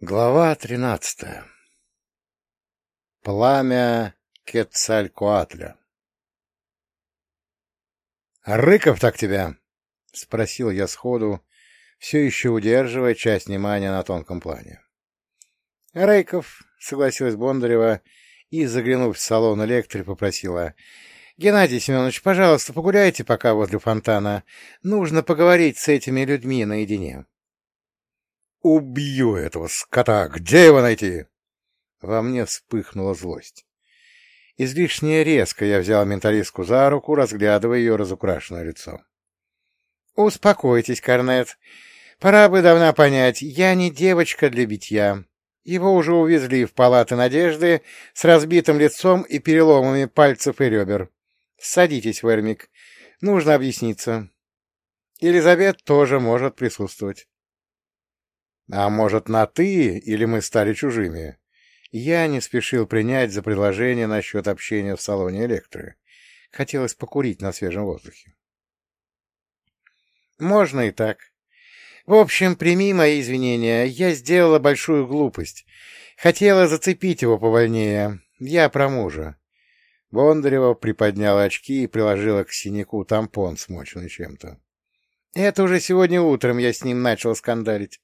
Глава тринадцатая Пламя Кецалькоатля «Рыков так тебя!» — спросил я сходу, все еще удерживая часть внимания на тонком плане. «Рыков», — согласилась Бондарева и, заглянув в салон электри, попросила. «Геннадий Семенович, пожалуйста, погуляйте пока возле фонтана. Нужно поговорить с этими людьми наедине». «Убью этого скота! Где его найти?» Во мне вспыхнула злость. Излишне резко я взял менталистку за руку, разглядывая ее разукрашенное лицо. «Успокойтесь, Корнет. Пора бы давно понять, я не девочка для битья. Его уже увезли в палаты Надежды с разбитым лицом и переломами пальцев и ребер. Садитесь, Вермик. Нужно объясниться. Елизавет тоже может присутствовать. А может, на «ты» или мы стали чужими? Я не спешил принять за предложение насчет общения в салоне электры. Хотелось покурить на свежем воздухе. Можно и так. В общем, прими мои извинения. Я сделала большую глупость. Хотела зацепить его повольнее. Я про мужа. Бондарева приподняла очки и приложила к синяку тампон, смоченный чем-то. Это уже сегодня утром я с ним начал скандалить.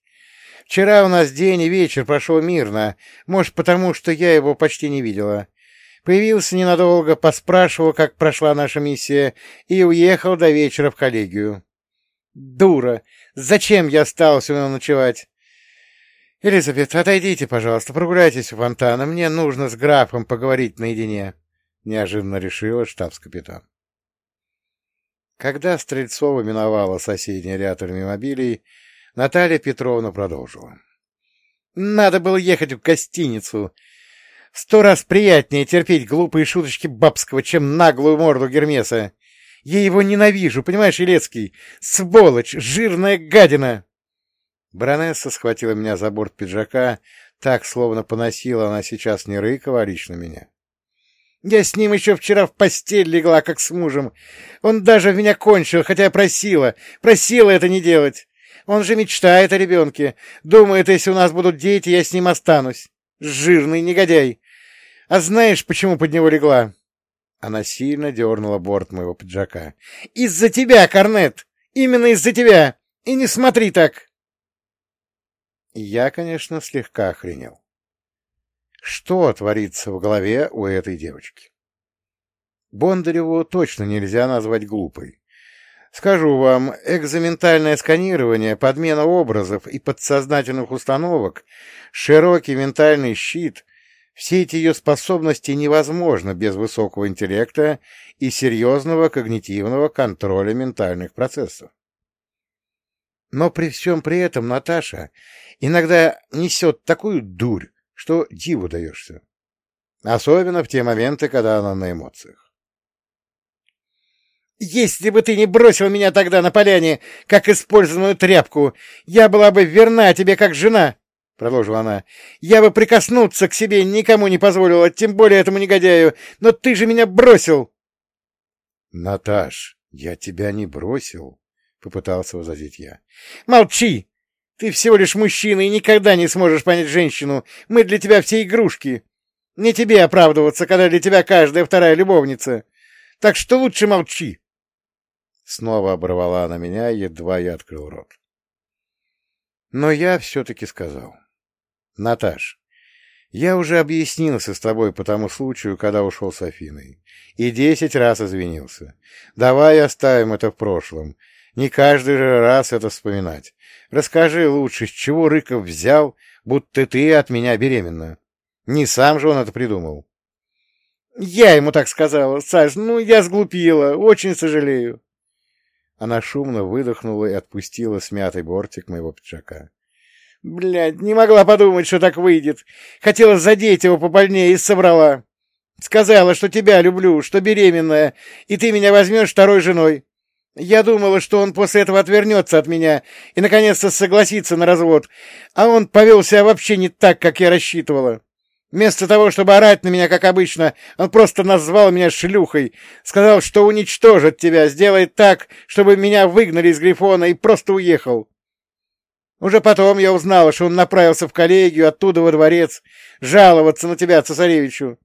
Вчера у нас день и вечер прошел мирно, может, потому что я его почти не видела. Появился ненадолго, поспрашивал, как прошла наша миссия, и уехал до вечера в коллегию. Дура! Зачем я остался у него ночевать? Элизабет, отойдите, пожалуйста, прогуляйтесь у фонтана. Мне нужно с графом поговорить наедине, — неожиданно решила штабс-капитан. Когда Стрельцова миновала соседний ряд автомобилей, Наталья Петровна продолжила. «Надо было ехать в гостиницу. Сто раз приятнее терпеть глупые шуточки Бабского, чем наглую морду Гермеса. Я его ненавижу, понимаешь, Елецкий? Сволочь, жирная гадина!» Баронесса схватила меня за борт пиджака, так, словно поносила она сейчас не Рыкова, а лично меня. Я с ним еще вчера в постель легла, как с мужем. Он даже в меня кончил, хотя просила, просила это не делать. Он же мечтает о ребенке. Думает, если у нас будут дети, я с ним останусь. Жирный негодяй. А знаешь, почему под него легла? Она сильно дернула борт моего пиджака. «Из-за тебя, Корнет! Именно из-за тебя! И не смотри так!» Я, конечно, слегка охренел. Что творится в голове у этой девочки? Бондареву точно нельзя назвать глупой. Скажу вам, экзаментальное сканирование, подмена образов и подсознательных установок, широкий ментальный щит — все эти ее способности невозможно без высокого интеллекта и серьезного когнитивного контроля ментальных процессов. Но при всем при этом Наташа иногда несет такую дурь, что диву даешься. Особенно в те моменты, когда она на эмоциях. Если бы ты не бросил меня тогда на поляне, как использованную тряпку, я была бы верна тебе как жена, — продолжила она. — Я бы прикоснуться к себе никому не позволила, тем более этому негодяю, но ты же меня бросил! — Наташ, я тебя не бросил, — попытался возразить я. — Молчи! Ты всего лишь мужчина и никогда не сможешь понять женщину. Мы для тебя все игрушки. Не тебе оправдываться, когда для тебя каждая вторая любовница. Так что лучше молчи. Снова оборвала она меня, едва я открыл рот. Но я все-таки сказал. — Наташ, я уже объяснился с тобой по тому случаю, когда ушел с Афиной, и десять раз извинился. Давай оставим это в прошлом. Не каждый же раз это вспоминать. Расскажи лучше, с чего Рыков взял, будто ты от меня беременна. Не сам же он это придумал. — Я ему так сказала, Саш, ну, я сглупила, очень сожалею. Она шумно выдохнула и отпустила смятый бортик моего пиджака. Блядь, не могла подумать, что так выйдет. Хотела задеть его побольнее и собрала. Сказала, что тебя люблю, что беременная, и ты меня возьмешь второй женой. Я думала, что он после этого отвернется от меня и наконец-то согласится на развод, а он повел себя вообще не так, как я рассчитывала. Вместо того, чтобы орать на меня, как обычно, он просто назвал меня шлюхой, сказал, что уничтожит тебя, сделает так, чтобы меня выгнали из Грифона и просто уехал. Уже потом я узнала, что он направился в коллегию, оттуда во дворец, жаловаться на тебя, цесаревичу.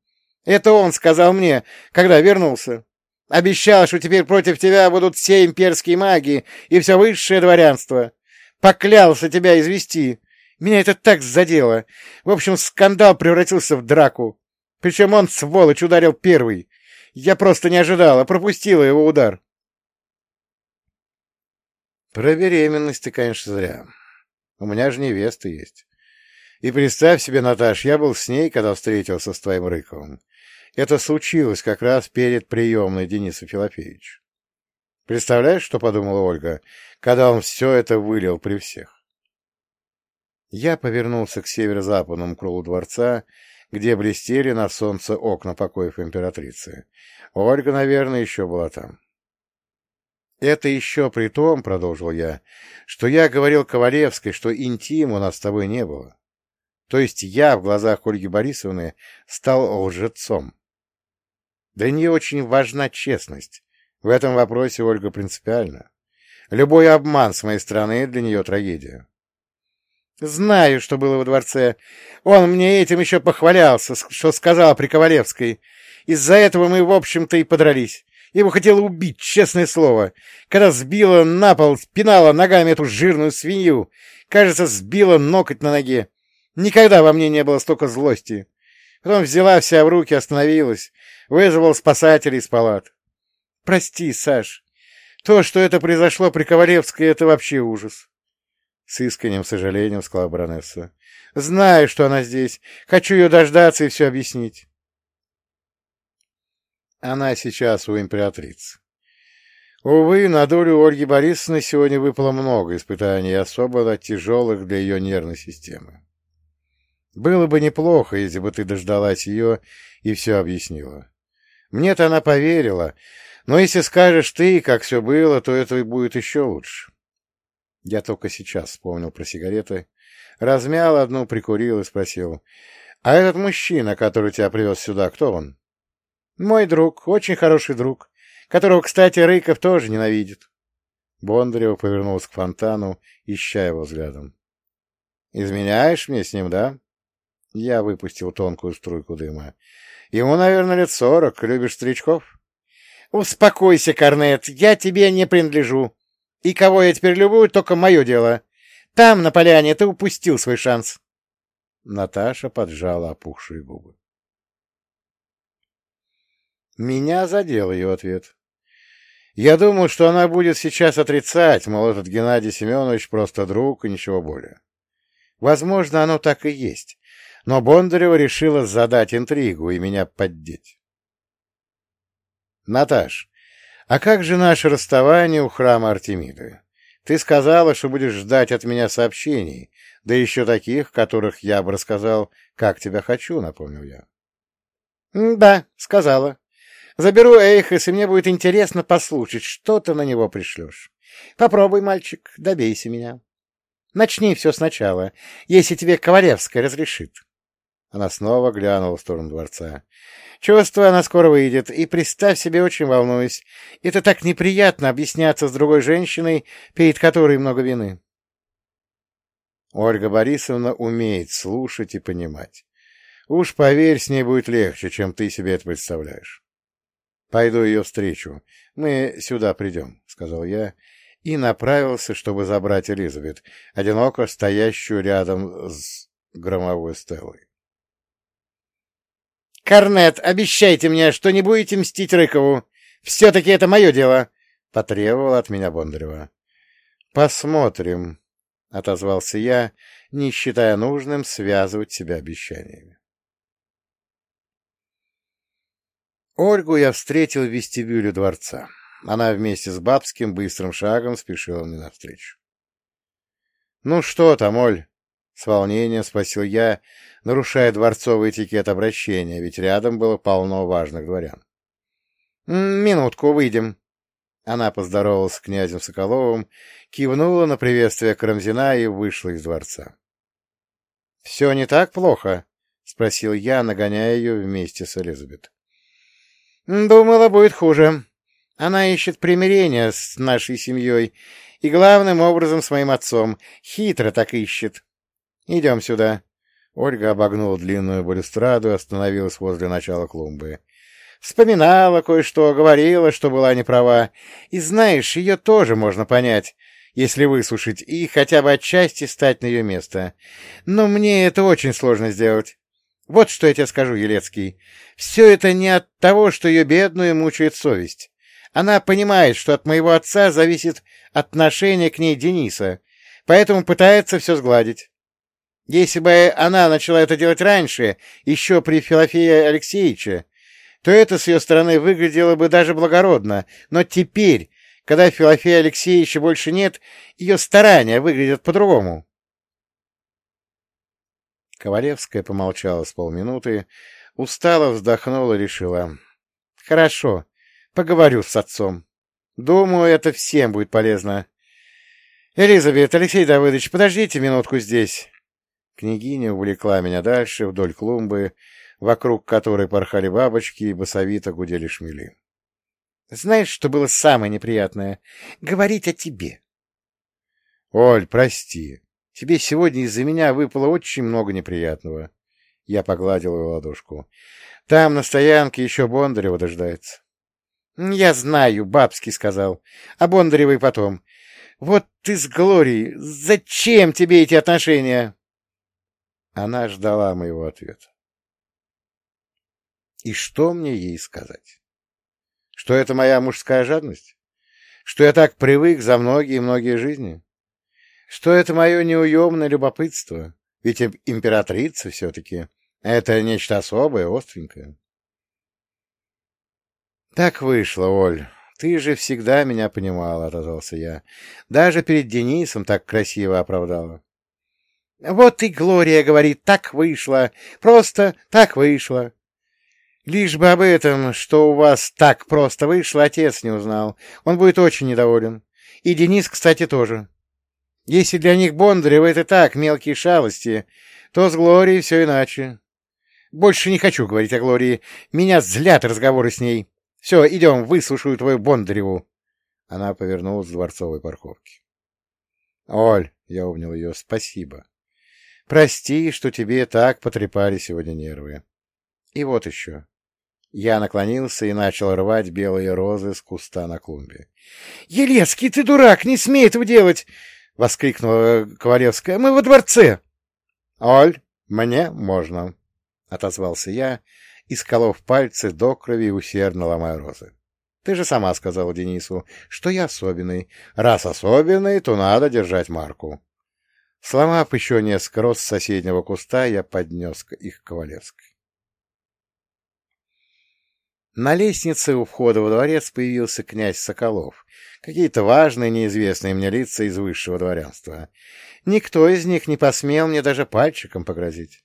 Это он сказал мне, когда вернулся. Обещал, что теперь против тебя будут все имперские маги и все высшее дворянство. Поклялся тебя извести. Меня это так задело. В общем, скандал превратился в драку. Причем он, сволочь, ударил первый. Я просто не ожидала, пропустила его удар. Про беременность ты, конечно, зря. У меня же невеста есть. И представь себе, Наташ, я был с ней, когда встретился с твоим Рыковым. Это случилось как раз перед приемной Дениса Филофеевича. Представляешь, что подумала Ольга, когда он все это вылил при всех? Я повернулся к северо-западному кругу дворца, где блестели на солнце окна покоев императрицы. Ольга, наверное, еще была там. «Это еще при том, — продолжил я, — что я говорил Ковалевской, что интим у нас с тобой не было. То есть я в глазах Ольги Борисовны стал лжецом. Для нее очень важна честность. В этом вопросе Ольга принципиальна. Любой обман с моей стороны для нее трагедия. Знаю, что было во дворце. Он мне этим еще похвалялся, что сказал при Ковалевской. Из-за этого мы, в общем-то, и подрались. Его хотела убить, честное слово. Когда сбила на пол, спинала ногами эту жирную свинью. Кажется, сбила ноготь на ноге. Никогда во мне не было столько злости. Потом взяла вся в руки, остановилась. Вызвал спасателей из палат. Прости, Саш. То, что это произошло при Ковалевской, это вообще ужас. С искренним сожалением сказала баронесса. Знаю, что она здесь. Хочу ее дождаться и все объяснить. Она сейчас у императрицы. Увы, на долю Ольги Борисовны сегодня выпало много испытаний, особо тяжелых для ее нервной системы. Было бы неплохо, если бы ты дождалась ее и все объяснила. Мне-то она поверила, но если скажешь ты, как все было, то это будет еще лучше. Я только сейчас вспомнил про сигареты, размял одну, прикурил и спросил, «А этот мужчина, который тебя привез сюда, кто он?» «Мой друг, очень хороший друг, которого, кстати, Рыков тоже ненавидит». Бондарева повернулась к фонтану, ища его взглядом. «Изменяешь мне с ним, да?» Я выпустил тонкую струйку дыма. «Ему, наверное, лет сорок. Любишь старичков?» «Успокойся, Корнет, я тебе не принадлежу. И кого я теперь люблю, только мое дело. Там, на поляне, ты упустил свой шанс. Наташа поджала опухшие губы. Меня задел ее ответ. Я думал, что она будет сейчас отрицать, мол, этот Геннадий Семенович просто друг и ничего более. Возможно, оно так и есть, но Бондарева решила задать интригу и меня поддеть. Наташ, «А как же наше расставание у храма Артемиды? Ты сказала, что будешь ждать от меня сообщений, да еще таких, которых я бы рассказал, как тебя хочу», — напомнил я. «Да, сказала. Заберу Эйхес, и мне будет интересно послушать, что ты на него пришлешь. Попробуй, мальчик, добейся меня. Начни все сначала, если тебе Ковалевская разрешит». Она снова глянула в сторону дворца. Чувствую, она скоро выйдет, и, представь себе, очень волнуюсь. Это так неприятно объясняться с другой женщиной, перед которой много вины. Ольга Борисовна умеет слушать и понимать. Уж поверь, с ней будет легче, чем ты себе это представляешь. Пойду ее встречу. Мы сюда придем, — сказал я, и направился, чтобы забрать Элизабет, одиноко стоящую рядом с громовой стелой. «Корнет, обещайте мне, что не будете мстить Рыкову. Все-таки это мое дело!» — потребовал от меня Бондарева. «Посмотрим», — отозвался я, не считая нужным связывать себя обещаниями. Ольгу я встретил в вестибюле дворца. Она вместе с бабским быстрым шагом спешила мне навстречу. — Ну что там, Оль? — с волнением спросил я, нарушая дворцовый этикет обращения, ведь рядом было полно важных дворян. «Минутку, выйдем». Она поздоровалась с князем Соколовым, кивнула на приветствие Карамзина и вышла из дворца. — Все не так плохо? — спросил я, нагоняя ее вместе с Элизабет. — Думала, будет хуже. Она ищет примирения с нашей семьей И главным образом с моим отцом. Хитро так ищет. Идем сюда. Ольга обогнула длинную балюстраду и остановилась возле начала клумбы. Вспоминала кое-что, говорила, что была неправа. И знаешь, ее тоже можно понять, если выслушать и хотя бы отчасти стать на ее место. Но мне это очень сложно сделать. Вот что я тебе скажу, Елецкий. Все это не от того, что ее бедную мучает совесть. Она понимает, что от моего отца зависит отношение к ней Дениса, поэтому пытается все сгладить. Если бы она начала это делать раньше, еще при Филофее Алексеевиче, то это с ее стороны выглядело бы даже благородно, но теперь, когда Филофея Алексеевича больше нет, ее старания выглядят по-другому. Ковалевская помолчала с полминуты, устало вздохнула и решила. — Хорошо, поговорю с отцом. Думаю, это всем будет полезно. — Элизабет, Алексей Давыдович, подождите минутку здесь. Княгиня увлекла меня дальше, вдоль клумбы, вокруг которой порхали бабочки и басовито гудели шмели. — Знаешь, что было самое неприятное? Говорить о тебе. — Оль, прости. Тебе сегодня из-за меня выпало очень много неприятного. Я погладил его ладошку. Там на стоянке еще Бондарева дождается. — Я знаю, — бабский сказал. — А Бондаревой потом. Вот ты с Глорией. Зачем тебе эти отношения? Она ждала моего ответа. И что мне ей сказать? Что это моя мужская жадность? Что я так привык за многие-многие жизни? что это мое неуемное любопытство, ведь императрица все-таки — это нечто особое, остренькое. Так вышло, Оль. Ты же всегда меня понимала, — отозвался я. Даже перед Денисом так красиво оправдала. Вот и Глория говорит, так вышло, просто так вышло. Лишь бы об этом, что у вас так просто вышло, отец не узнал. Он будет очень недоволен. И Денис, кстати, тоже. Если для них Бондарева это так, мелкие шалости, то с Глорией все иначе. Больше не хочу говорить о Глории. Меня злят разговоры с ней. Все, идем, выслушаю твою Бондареву. Она повернулась к дворцовой парковке. — Оль, — я обнял ее, — спасибо. Прости, что тебе так потрепали сегодня нервы. И вот еще. Я наклонился и начал рвать белые розы с куста на клумбе. — Елецкий, ты дурак, не смей этого делать! — воскликнула Ковалевская. — Мы во дворце. — Оль, мне можно, — отозвался я, исколов пальцы до крови усердно ломая розы. — Ты же сама сказала Денису, что я особенный. Раз особенный, то надо держать марку. Сломав еще несколько роз соседнего куста, я поднес их к Ковалевской. На лестнице у входа во дворец появился князь Соколов, какие-то важные, неизвестные мне лица из высшего дворянства. Никто из них не посмел мне даже пальчиком погрозить.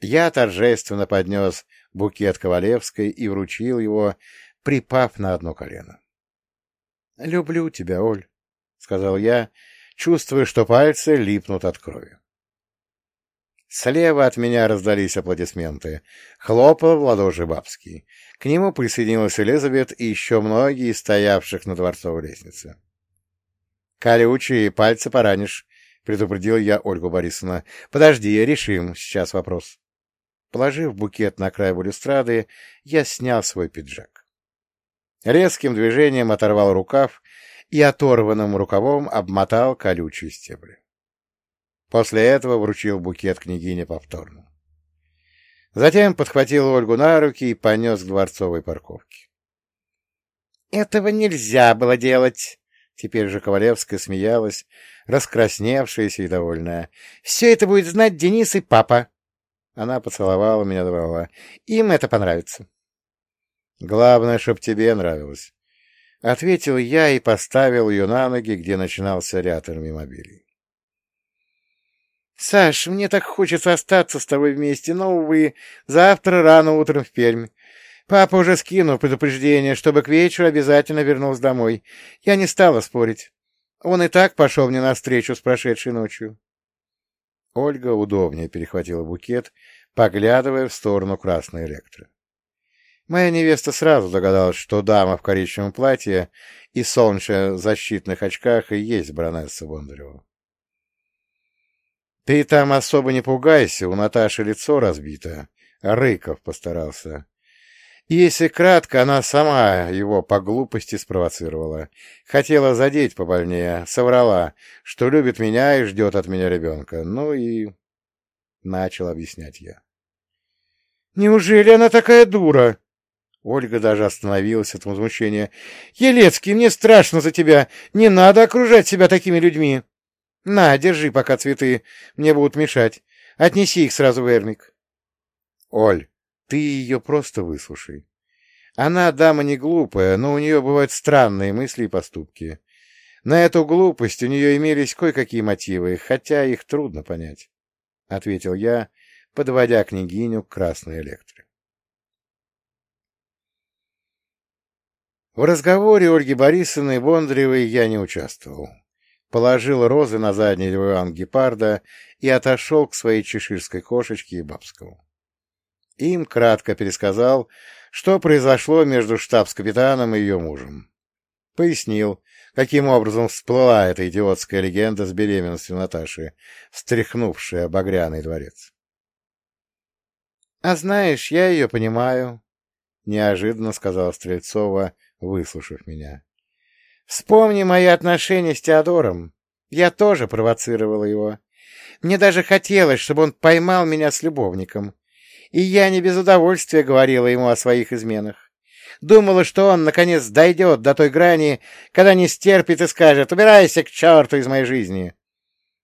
Я торжественно поднес букет Ковалевской и вручил его, припав на одно колено. — Люблю тебя, Оль, — сказал я, чувствуя, что пальцы липнут от крови. Слева от меня раздались аплодисменты. Хлопал в ладоши бабский. К нему присоединилась Элизабет и еще многие стоявших на дворцовой лестнице. — Колючие пальцы поранишь, — предупредил я Ольгу Борисовна. — Подожди, решим сейчас вопрос. Положив букет на край балюстрады, я снял свой пиджак. Резким движением оторвал рукав и оторванным рукавом обмотал колючие стебли. После этого вручил букет княгине повторно. Затем подхватил Ольгу на руки и понес к дворцовой парковке. «Этого нельзя было делать!» Теперь же Ковалевская смеялась, раскрасневшаяся и довольная. «Все это будет знать Денис и папа!» Она поцеловала меня, добавила. «Им это понравится!» «Главное, чтоб тебе нравилось!» Ответил я и поставил ее на ноги, где начинался ряд армимобилей. — Саш, мне так хочется остаться с тобой вместе, но, увы, завтра рано утром в Пермь. Папа уже скинул предупреждение, чтобы к вечеру обязательно вернулся домой. Я не стала спорить. Он и так пошел мне навстречу с прошедшей ночью. Ольга удобнее перехватила букет, поглядывая в сторону красной электро. Моя невеста сразу догадалась, что дама в коричневом платье и солнечно-защитных очках и есть баронесса Бондарева. Ты там особо не пугайся, у Наташи лицо разбито. Рыков постарался. Если кратко, она сама его по глупости спровоцировала. Хотела задеть побольнее, соврала, что любит меня и ждет от меня ребенка. Ну и... Начал объяснять я. «Неужели она такая дура?» Ольга даже остановилась от возмущения. «Елецкий, мне страшно за тебя. Не надо окружать себя такими людьми. На, держи пока цветы. Мне будут мешать. Отнеси их сразу в Эрмик». «Оль, ты ее просто выслушай. Она дама не глупая, но у нее бывают странные мысли и поступки. На эту глупость у нее имелись кое-какие мотивы, хотя их трудно понять», — ответил я, подводя княгиню к красной электре. В разговоре Ольги Борисовны Бондаревой я не участвовал. Положил розы на задний диван гепарда и отошел к своей чеширской кошечке и бабскому. Им кратко пересказал, что произошло между штабс-капитаном и ее мужем. Пояснил, каким образом всплыла эта идиотская легенда с беременностью Наташи, встряхнувшая Багряный дворец. — А знаешь, я ее понимаю, — неожиданно сказала Стрельцова, выслушав меня. «Вспомни мои отношения с Теодором. Я тоже провоцировала его. Мне даже хотелось, чтобы он поймал меня с любовником. И я не без удовольствия говорила ему о своих изменах. Думала, что он, наконец, дойдет до той грани, когда не стерпит и скажет «убирайся к черту из моей жизни».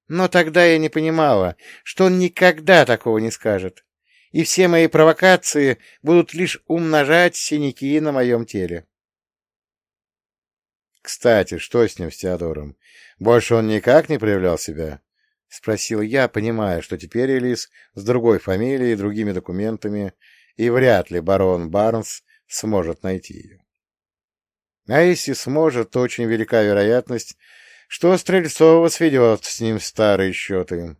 Но тогда я не понимала, что он никогда такого не скажет, и все мои провокации будут лишь умножать синяки на моем теле. Кстати, что с ним, с Теодором? Больше он никак не проявлял себя? — спросил я, понимая, что теперь Элис с другой фамилией и другими документами, и вряд ли барон Барнс сможет найти ее. А если сможет, то очень велика вероятность, что Стрельцова сведет с ним старые счеты.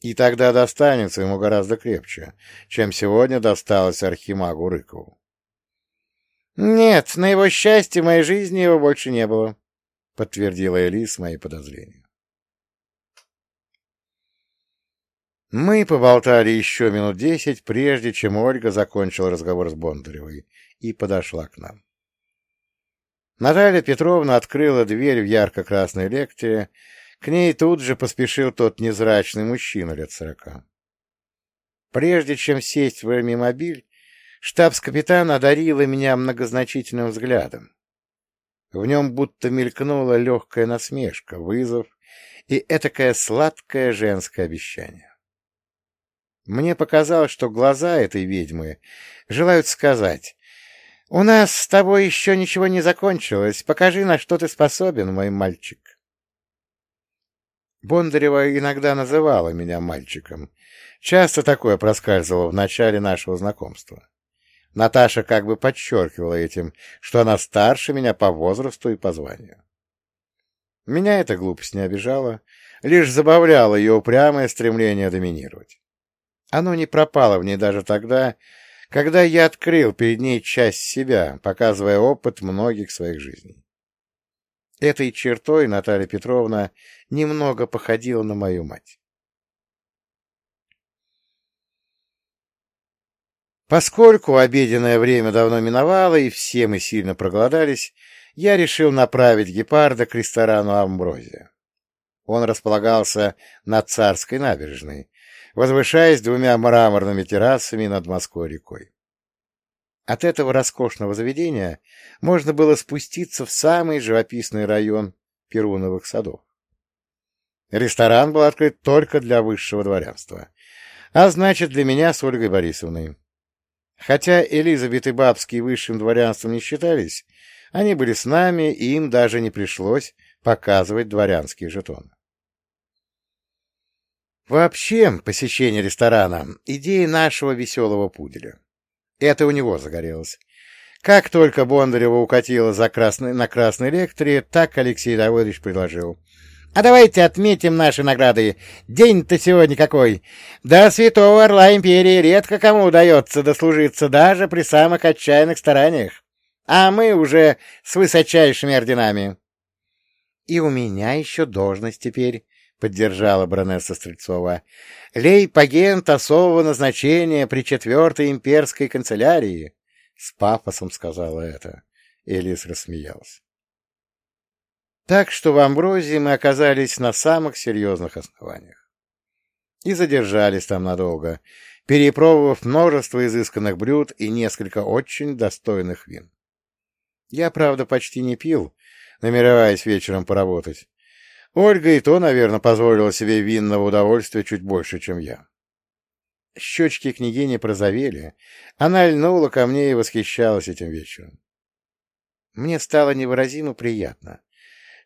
И тогда достанется ему гораздо крепче, чем сегодня досталось Архимагу Рыкову. «Нет, на его счастье в моей жизни его больше не было», — подтвердила Элис мои подозрения. Мы поболтали еще минут десять, прежде чем Ольга закончила разговор с Бондаревой и подошла к нам. Наталья Петровна открыла дверь в ярко-красной лекте, к ней тут же поспешил тот незрачный мужчина лет сорока. Прежде чем сесть в мобиль, Штабс-капитан одарила меня многозначительным взглядом. В нем будто мелькнула легкая насмешка, вызов и этакое сладкое женское обещание. Мне показалось, что глаза этой ведьмы желают сказать «У нас с тобой еще ничего не закончилось, покажи, на что ты способен, мой мальчик». Бондарева иногда называла меня мальчиком. Часто такое проскальзывало в начале нашего знакомства. Наташа как бы подчеркивала этим, что она старше меня по возрасту и по званию. Меня эта глупость не обижала, лишь забавляла ее упрямое стремление доминировать. Оно не пропало в ней даже тогда, когда я открыл перед ней часть себя, показывая опыт многих своих жизней. Этой чертой Наталья Петровна немного походила на мою мать. Поскольку обеденное время давно миновало и все мы сильно проголодались, я решил направить гепарда к ресторану «Амброзия». Он располагался на Царской набережной, возвышаясь двумя мраморными террасами над Москвой рекой. От этого роскошного заведения можно было спуститься в самый живописный район Перуновых садов. Ресторан был открыт только для высшего дворянства, а значит, для меня с Ольгой Борисовной. Хотя Элизабет и Бабский высшим дворянством не считались, они были с нами, и им даже не пришлось показывать дворянские жетоны. Вообще, посещение ресторана — идея нашего веселого пуделя. Это у него загорелось. Как только Бондарева укатила за красный, на красной лекторе, так Алексей Давыдович предложил. А давайте отметим наши награды. День-то сегодня какой! До святого орла империи редко кому удается дослужиться даже при самых отчаянных стараниях. А мы уже с высочайшими орденами. — И у меня еще должность теперь, — поддержала баронесса Стрельцова. — Лейб-агент особого назначения при четвертой имперской канцелярии. С пафосом сказала это. Элис рассмеялась. Так что в Амброзии мы оказались на самых серьезных основаниях. И задержались там надолго, перепробовав множество изысканных блюд и несколько очень достойных вин. Я, правда, почти не пил, намереваясь вечером поработать. Ольга и то, наверное, позволила себе винного удовольствия чуть больше, чем я. Щечки княгини прозовели, она льнула ко мне и восхищалась этим вечером. Мне стало невыразимо приятно,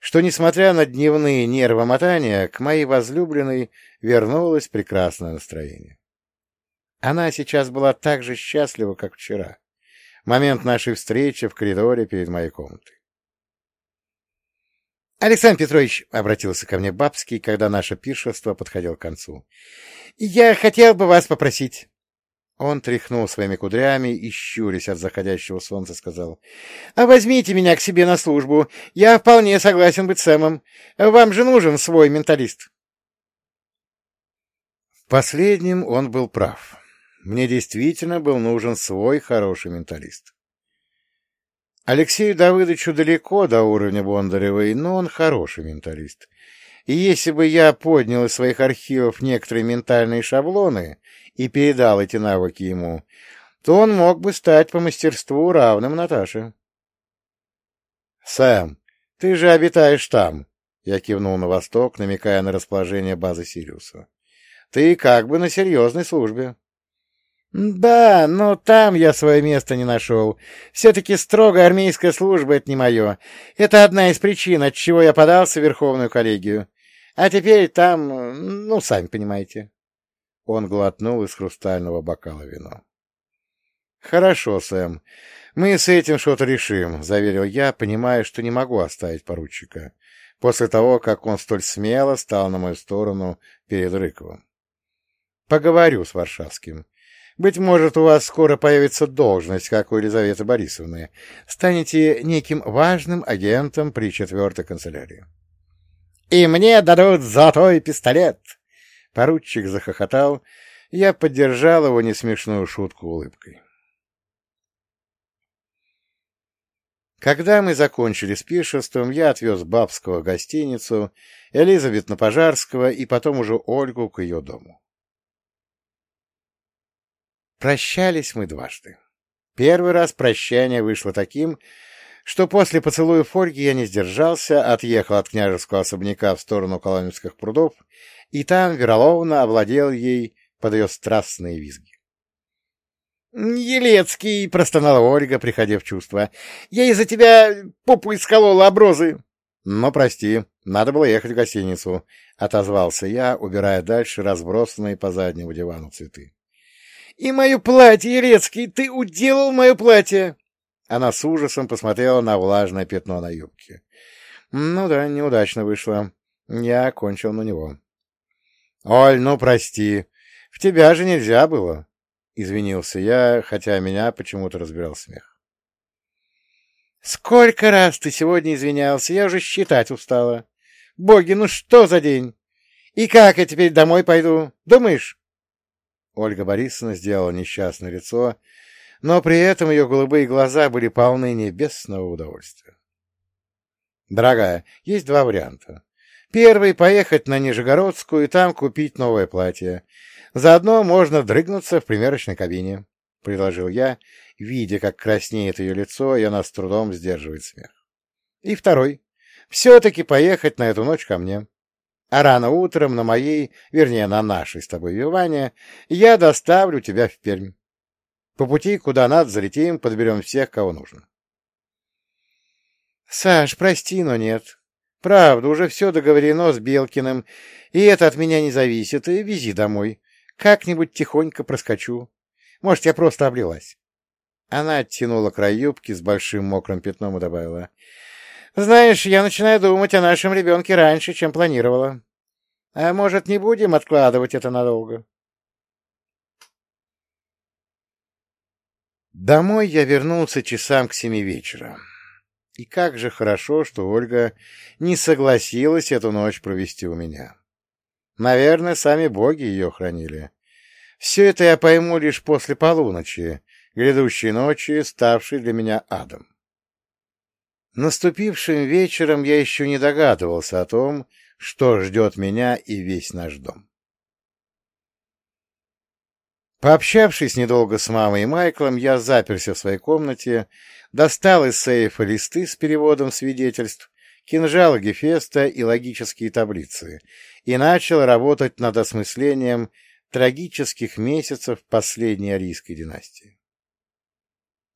что, несмотря на дневные нервомотания, к моей возлюбленной вернулось прекрасное настроение. Она сейчас была так же счастлива, как вчера, момент нашей встречи в коридоре перед моей комнатой. — Александр Петрович, — обратился ко мне Бабский, когда наше пиршество подходило к концу, — я хотел бы вас попросить. Он тряхнул своими кудрями и, щурясь от заходящего солнца, сказал, — А возьмите меня к себе на службу. Я вполне согласен быть Сэмом. Вам же нужен свой менталист. В последнем он был прав. Мне действительно был нужен свой хороший менталист. Алексею Давыдовичу далеко до уровня Бондаревой, но он хороший менталист. И если бы я поднял из своих архивов некоторые ментальные шаблоны и передал эти навыки ему, то он мог бы стать по мастерству равным Наташе. — Сэм, ты же обитаешь там, — я кивнул на восток, намекая на расположение базы Сириуса. — Ты как бы на серьезной службе. «Да, но там я свое место не нашел. Все-таки строгая армейская служба — это не мое. Это одна из причин, от чего я подался в Верховную коллегию. А теперь там, ну, сами понимаете». Он глотнул из хрустального бокала вино. «Хорошо, Сэм. Мы с этим что-то решим», — заверил я, понимая, что не могу оставить поручика, после того, как он столь смело стал на мою сторону перед Рыковым. «Поговорю с Варшавским». Быть может, у вас скоро появится должность, как у Елизаветы Борисовны. Станете неким важным агентом при четвертой канцелярии. — И мне дадут золотой пистолет! Поручик захохотал. Я поддержал его несмешную шутку улыбкой. Когда мы закончили с пиршеством, я отвез Бабского в гостиницу, Элизабет на Пожарского и потом уже Ольгу к ее дому. Прощались мы дважды. Первый раз прощание вышло таким, что после поцелуя Ольги я не сдержался, отъехал от княжеского особняка в сторону Коломенских прудов, и там вероломно овладел ей под ее страстные визги. «Елецкий!» — простонала Ольга, приходя в чувство. «Я из-за тебя попу исколола оброзы!» «Ну, прости, надо было ехать в гостиницу», — отозвался я, убирая дальше разбросанные по заднему дивану цветы. И мое платье, Елецкий, ты уделал мое платье!» Она с ужасом посмотрела на влажное пятно на юбке. «Ну да, неудачно вышло. Я окончил на него». «Оль, ну прости. В тебя же нельзя было!» — извинился я, хотя меня почему-то разбирал смех. «Сколько раз ты сегодня извинялся? Я уже считать устала. Боги, ну что за день? И как я теперь домой пойду? Думаешь?» Ольга Борисовна сделала несчастное лицо, но при этом ее голубые глаза были полны небесного удовольствия. «Дорогая, есть два варианта. Первый — поехать на Нижегородскую и там купить новое платье. Заодно можно дрыгнуться в примерочной кабине», — предложил я, видя, как краснеет ее лицо, и она с трудом сдерживает смех. «И второй — все-таки поехать на эту ночь ко мне. А рано утром на моей, вернее, на нашей с тобой Виване, я доставлю тебя в Пермь. По пути, куда надо, залетим, подберем всех, кого нужно. Саш, прости, но нет. Правда, уже все договорено с Белкиным, и это от меня не зависит, и вези домой. Как-нибудь тихонько проскочу. Может, я просто облилась. Она оттянула край юбки с большим мокрым пятном и добавила. Знаешь, я начинаю думать о нашем ребенке раньше, чем планировала. А может, не будем откладывать это надолго? Домой я вернулся часам к семи вечера. И как же хорошо, что Ольга не согласилась эту ночь провести у меня. Наверное, сами боги ее хранили. Все это я пойму лишь после полуночи, грядущей ночи, ставшей для меня адом. Наступившим вечером я еще не догадывался о том, что ждет меня и весь наш дом. Пообщавшись недолго с мамой и Майклом, я заперся в своей комнате, достал из сейфа листы с переводом свидетельств, кинжалы Гефеста и логические таблицы и начал работать над осмыслением трагических месяцев последней арийской династии.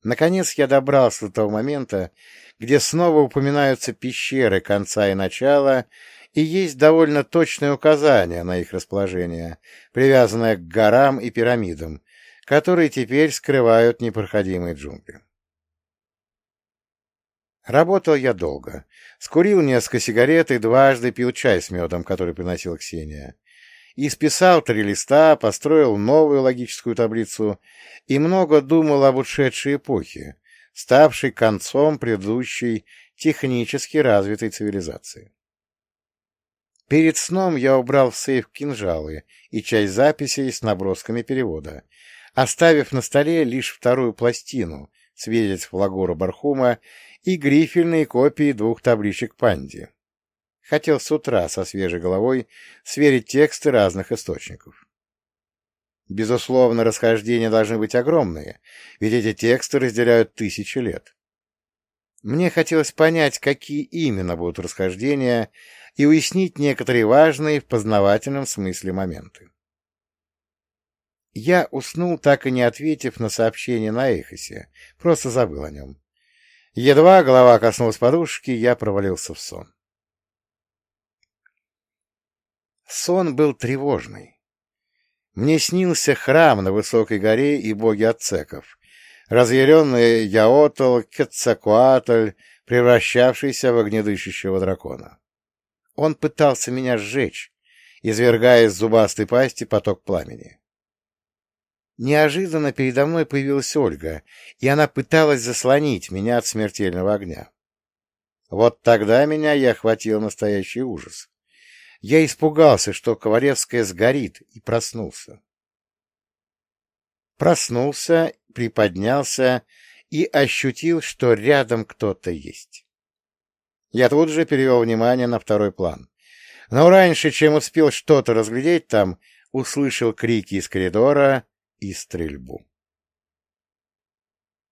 Наконец я добрался до того момента, где снова упоминаются пещеры конца и начала, и есть довольно точное указание на их расположение, привязанное к горам и пирамидам, которые теперь скрывают непроходимые джунгли. Работал я долго. Скурил несколько сигарет и дважды пил чай с медом, который приносила Ксения и списал три листа, построил новую логическую таблицу и много думал об ушедшей эпохе, ставшей концом предыдущей технически развитой цивилизации. Перед сном я убрал в сейф кинжалы и часть записей с набросками перевода, оставив на столе лишь вторую пластину, свидетельств Лагора Бархума и грифельные копии двух табличек Панди. Хотел с утра со свежей головой сверить тексты разных источников. Безусловно, расхождения должны быть огромные, ведь эти тексты разделяют тысячи лет. Мне хотелось понять, какие именно будут расхождения, и уяснить некоторые важные в познавательном смысле моменты. Я уснул, так и не ответив на сообщение на Эхосе, просто забыл о нем. Едва голова коснулась подушки, я провалился в сон. Сон был тревожный. Мне снился храм на высокой горе и боги ацеков, разъяренный Яотл, Кетцакуатль, превращавшийся в огнедышащего дракона. Он пытался меня сжечь, извергая из зубастой пасти поток пламени. Неожиданно передо мной появилась Ольга, и она пыталась заслонить меня от смертельного огня. Вот тогда меня и охватил настоящий ужас. Я испугался, что Ковалевская сгорит, и проснулся. Проснулся, приподнялся и ощутил, что рядом кто-то есть. Я тут же перевел внимание на второй план. Но раньше, чем успел что-то разглядеть там, услышал крики из коридора и стрельбу.